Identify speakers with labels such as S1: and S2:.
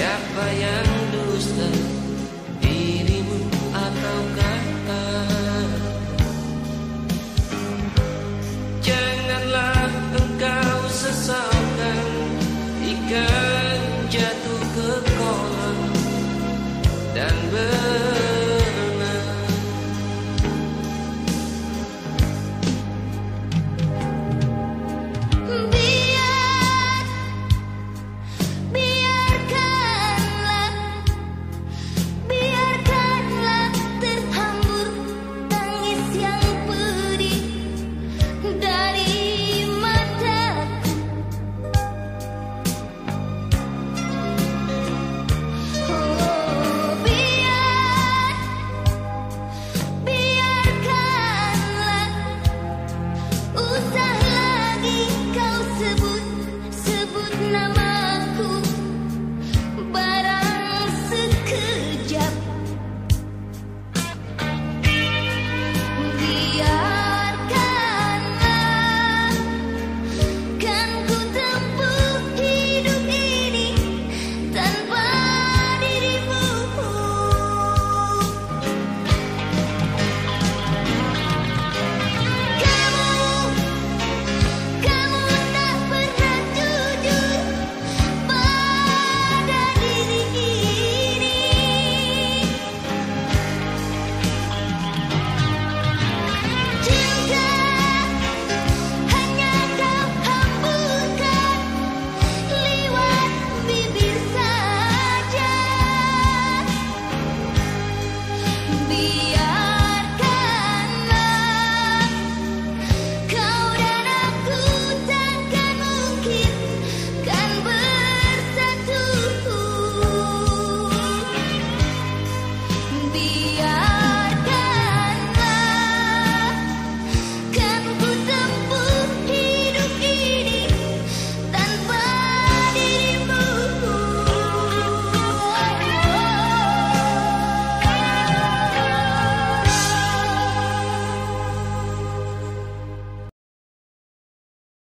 S1: Я боялась.